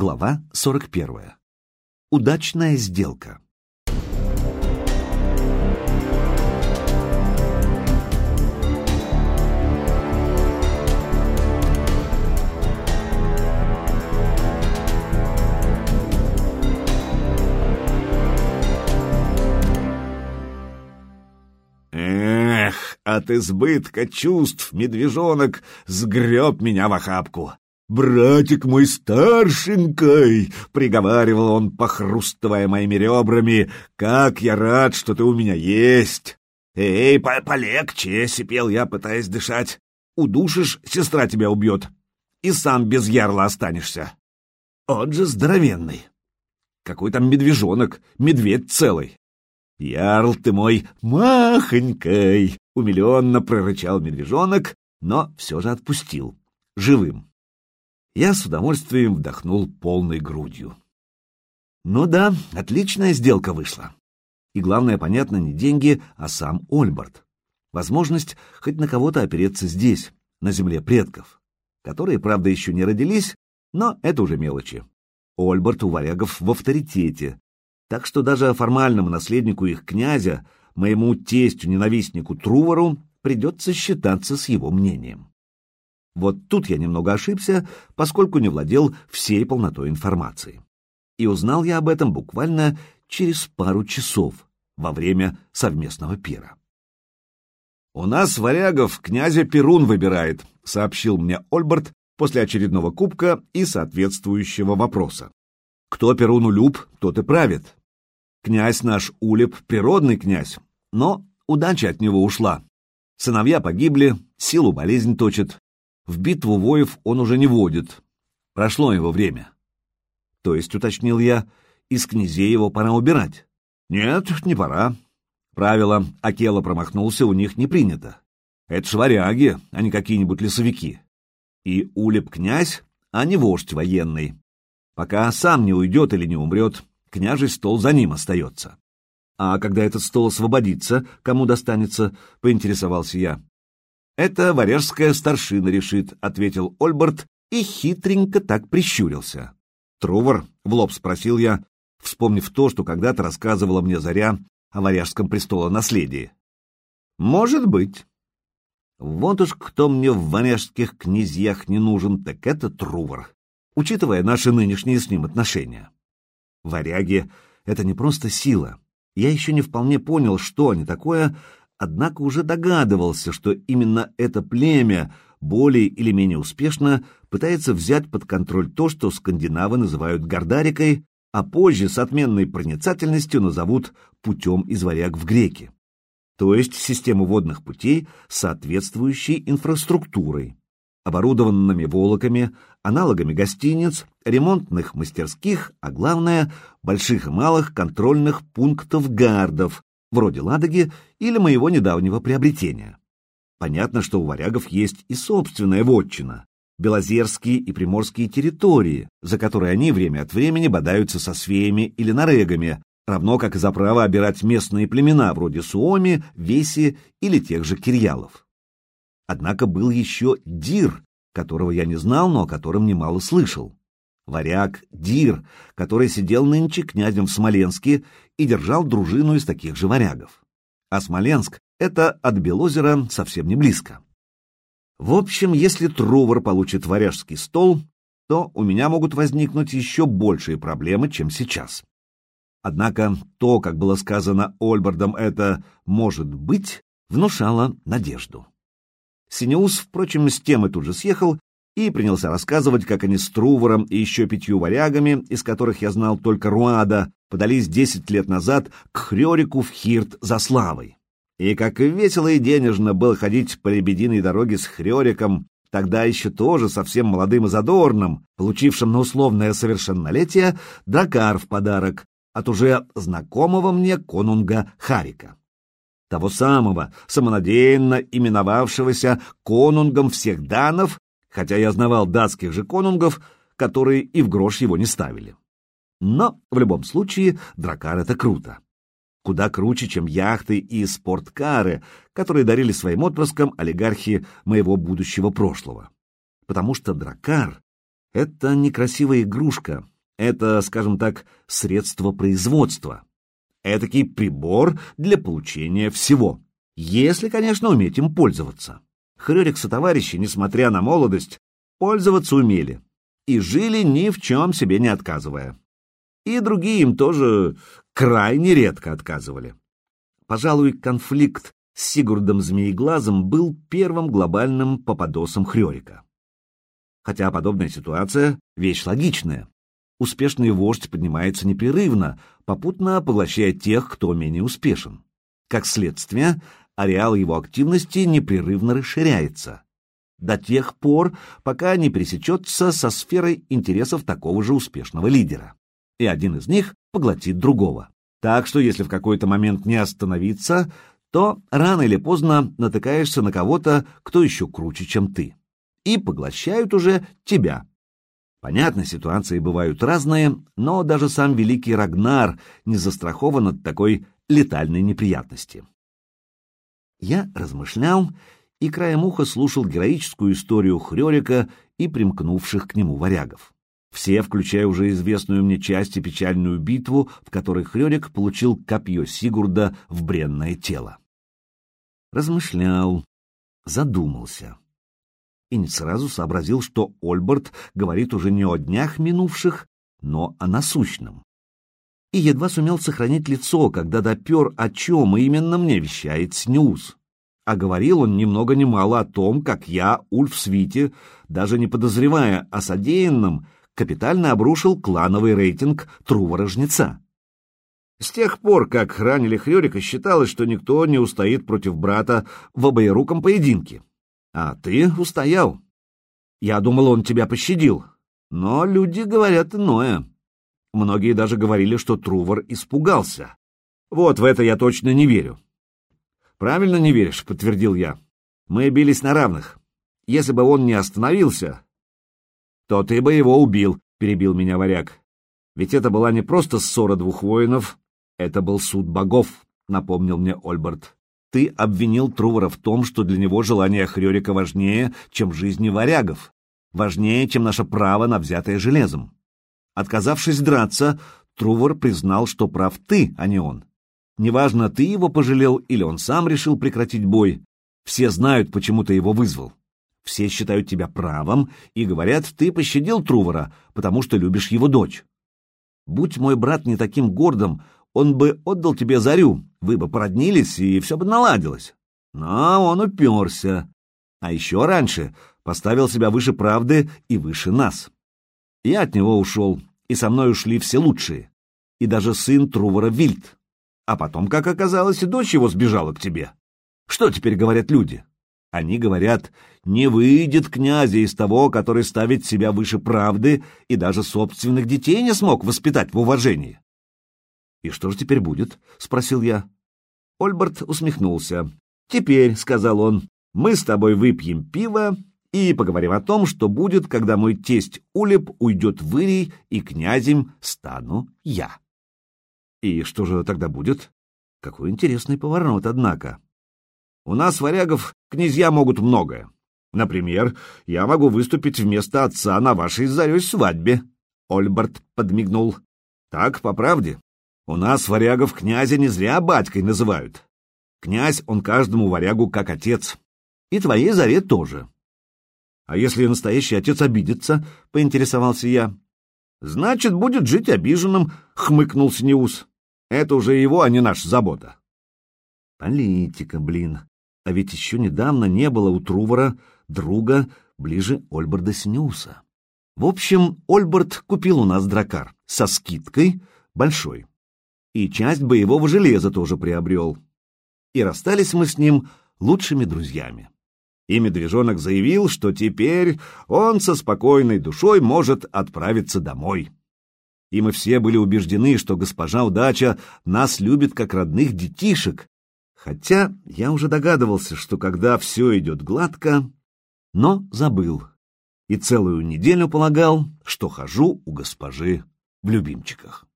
Глава 41. Удачная сделка. Эх, от избытка чувств медвежонок сгреб меня в охапку. «Братик мой старшенькой!» — приговаривал он, похрустывая моими ребрами. «Как я рад, что ты у меня есть!» «Эй, по полегче!» — сипел я, пытаясь дышать. «Удушишь, сестра тебя убьет, и сам без ярла останешься». Он же здоровенный. Какой там медвежонок, медведь целый. «Ярл ты мой, махонькой!» — умиленно прорычал медвежонок, но все же отпустил, живым я с удовольствием вдохнул полной грудью. Ну да, отличная сделка вышла. И главное, понятно, не деньги, а сам Ольберт. Возможность хоть на кого-то опереться здесь, на земле предков, которые, правда, еще не родились, но это уже мелочи. Ольберт у варягов в авторитете, так что даже формальному наследнику их князя, моему тестю-ненавистнику Трувору, придется считаться с его мнением. Вот тут я немного ошибся, поскольку не владел всей полнотой информации. И узнал я об этом буквально через пару часов во время совместного пира. «У нас, варягов, князя Перун выбирает», — сообщил мне Ольберт после очередного кубка и соответствующего вопроса. «Кто Перуну люб, тот и правит. Князь наш Улеп — природный князь, но удача от него ушла. Сыновья погибли, силу болезнь точит, в битву воев он уже не водит. Прошло его время. То есть, уточнил я, из князей его пора убирать. Нет, не пора. Правило Акела промахнулся, у них не принято. Это шваряги, а не какие-нибудь лесовики. И Улеп князь, а не вождь военный. Пока сам не уйдет или не умрет, княжий стол за ним остается. А когда этот стол освободится, кому достанется, поинтересовался я. «Это варяжская старшина решит», — ответил Ольберт и хитренько так прищурился. «Трувор?» — в лоб спросил я, вспомнив то, что когда-то рассказывала мне Заря о варяжском престолонаследии. «Может быть». Вот уж кто мне в варяжских князьях не нужен, так это Трувор, учитывая наши нынешние с ним отношения. Варяги — это не просто сила. Я еще не вполне понял, что они такое, однако уже догадывался, что именно это племя более или менее успешно пытается взять под контроль то, что скандинавы называют Гордарикой, а позже с отменной проницательностью назовут путем из варяг в греки, то есть систему водных путей соответствующей инфраструктурой, оборудованными волоками, аналогами гостиниц, ремонтных мастерских, а главное, больших и малых контрольных пунктов гардов, вроде Ладоги или моего недавнего приобретения. Понятно, что у варягов есть и собственная вотчина, белозерские и приморские территории, за которые они время от времени бодаются со свеями или нарегами, равно как и за право обирать местные племена вроде Суоми, Веси или тех же Кирьялов. Однако был еще Дир, которого я не знал, но о котором немало слышал. Варяг Дир, который сидел нынче князем в Смоленске и держал дружину из таких же варягов. А Смоленск — это от Белозера совсем не близко. В общем, если Трувор получит варяжский стол, то у меня могут возникнуть еще большие проблемы, чем сейчас. Однако то, как было сказано Ольбардом, это «может быть», внушало надежду. Синеус, впрочем, с темы тут же съехал и принялся рассказывать, как они с Трувором и еще пятью варягами, из которых я знал только Руада, подались десять лет назад к Хрёрику в Хирт за славой. И как весело и денежно было ходить по лебединой дороге с Хрёриком, тогда еще тоже совсем молодым и задорным, получившим на условное совершеннолетие дракар в подарок от уже знакомого мне конунга Харика. Того самого, самонадеянно именовавшегося конунгом всех данов хотя я знавал датских же конунгов, которые и в грош его не ставили. Но в любом случае дракар — это круто. Куда круче, чем яхты и спорткары, которые дарили своим отпрыскам олигархи моего будущего прошлого. Потому что дракар Это некрасивая игрушка, это, скажем так, средство производства. Этакий прибор для получения всего, если, конечно, уметь им пользоваться. Хрёрик товарищи, несмотря на молодость, пользоваться умели и жили ни в чем себе не отказывая. И другие им тоже крайне редко отказывали. Пожалуй, конфликт с Сигурдом Змееглазом был первым глобальным попадосом Хрёрика. Хотя подобная ситуация — вещь логичная. Успешный вождь поднимается непрерывно, попутно поглощая тех, кто менее успешен. Как следствие, ареал его активности непрерывно расширяется. До тех пор, пока не пересечется со сферой интересов такого же успешного лидера. И один из них поглотит другого. Так что если в какой-то момент не остановиться, то рано или поздно натыкаешься на кого-то, кто еще круче, чем ты и поглощают уже тебя. Понятно, ситуации бывают разные, но даже сам великий Рагнар не застрахован от такой летальной неприятности. Я размышлял и краем уха слушал героическую историю Хрёрика и примкнувших к нему варягов. Все, включая уже известную мне часть и печальную битву, в которой Хрёрик получил копье Сигурда в бренное тело. Размышлял, задумался и не сразу сообразил, что Ольберт говорит уже не о днях минувших, но о насущном. И едва сумел сохранить лицо, когда допер, о чем именно мне вещает Снюз. А говорил он ни много ни мало о том, как я, Ульф Свити, даже не подозревая о содеянном, капитально обрушил клановый рейтинг Трувора-жнеца. С тех пор, как ранили Хрёрика, считалось, что никто не устоит против брата в обоеруком поединке. А ты устоял. Я думал, он тебя пощадил. Но люди говорят иное. Многие даже говорили, что Трувор испугался. Вот в это я точно не верю. Правильно не веришь, подтвердил я. Мы бились на равных. Если бы он не остановился, то ты бы его убил, перебил меня варяг. Ведь это была не просто ссора двух воинов, это был суд богов, напомнил мне Ольберт. Ты обвинил Трувора в том, что для него желание Хрёрика важнее, чем жизни варягов, важнее, чем наше право на взятое железом. Отказавшись драться, Трувор признал, что прав ты, а не он. Неважно, ты его пожалел или он сам решил прекратить бой, все знают, почему ты его вызвал. Все считают тебя правым и говорят, ты пощадил Трувора, потому что любишь его дочь. Будь мой брат не таким гордым, он бы отдал тебе зарю, вы бы породнились, и все бы наладилось. Но он уперся. А еще раньше поставил себя выше правды и выше нас. Я от него ушел, и со мной ушли все лучшие. И даже сын Трувора Вильд. А потом, как оказалось, и дочь его сбежала к тебе. Что теперь говорят люди? Они говорят, не выйдет князя из того, который ставит себя выше правды и даже собственных детей не смог воспитать в уважении. «И что же теперь будет?» — спросил я. Ольберт усмехнулся. «Теперь», — сказал он, — «мы с тобой выпьем пиво и поговорим о том, что будет, когда мой тесть Улеп уйдет в Ирий, и князем стану я». «И что же тогда будет?» Какой интересный поворот, однако. У нас, варягов, князья могут многое. Например, я могу выступить вместо отца на вашей зарей свадьбе. Ольберт подмигнул. Так, по правде. У нас варягов князя не зря батькой называют. Князь он каждому варягу как отец. И твоей заре тоже. А если настоящий отец обидится, — поинтересовался я. Значит, будет жить обиженным, — хмыкнул Снеус. Это уже его, а не наша забота. Политика, блин. А ведь еще недавно не было у Трувора друга ближе Ольберда Снеуса. В общем, Ольберт купил у нас дракар со скидкой большой и часть боевого железа тоже приобрел. И расстались мы с ним лучшими друзьями. И медвежонок заявил, что теперь он со спокойной душой может отправиться домой. И мы все были убеждены, что госпожа Удача нас любит как родных детишек, хотя я уже догадывался, что когда все идет гладко, но забыл. И целую неделю полагал, что хожу у госпожи в любимчиках.